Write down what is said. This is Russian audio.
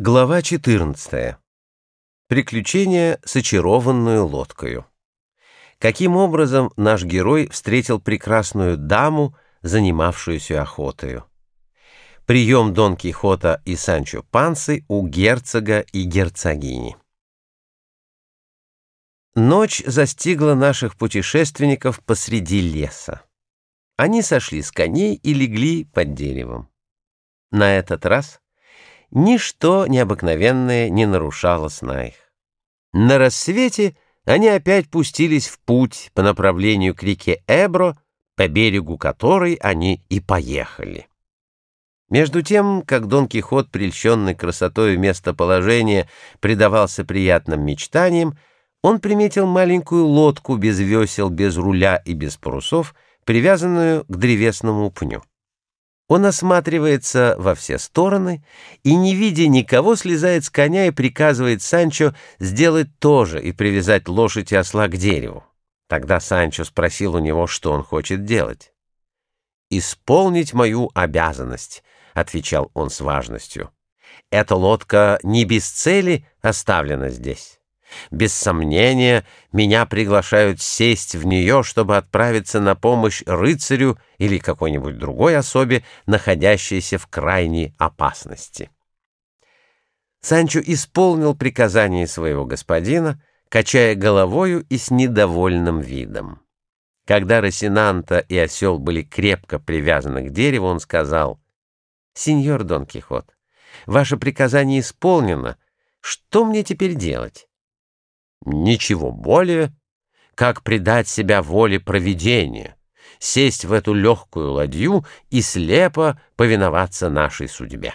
Глава 14. Приключение с очарованную лодкою. Каким образом наш герой встретил прекрасную даму, занимавшуюся охотою. Прием Дон Кихота и Санчо Пансы у герцога и герцогини. Ночь застигла наших путешественников посреди леса. Они сошли с коней и легли под деревом. На этот раз ничто необыкновенное не нарушало сна их. На рассвете они опять пустились в путь по направлению к реке Эбро, по берегу которой они и поехали. Между тем, как Дон Кихот, прельщенный красотой местоположения, предавался приятным мечтаниям, он приметил маленькую лодку без весел, без руля и без парусов, привязанную к древесному пню. Он осматривается во все стороны и, не видя никого, слезает с коня и приказывает Санчо сделать то же и привязать лошадь и осла к дереву. Тогда Санчо спросил у него, что он хочет делать. «Исполнить мою обязанность», — отвечал он с важностью. «Эта лодка не без цели оставлена здесь». Без сомнения, меня приглашают сесть в нее, чтобы отправиться на помощь рыцарю или какой-нибудь другой особе, находящейся в крайней опасности. Санчо исполнил приказание своего господина, качая головою и с недовольным видом. Когда Росинанта и осел были крепко привязаны к дереву, он сказал, «Сеньор Дон Кихот, ваше приказание исполнено. Что мне теперь делать?» Ничего более, как предать себя воле провидения, сесть в эту легкую ладью и слепо повиноваться нашей судьбе.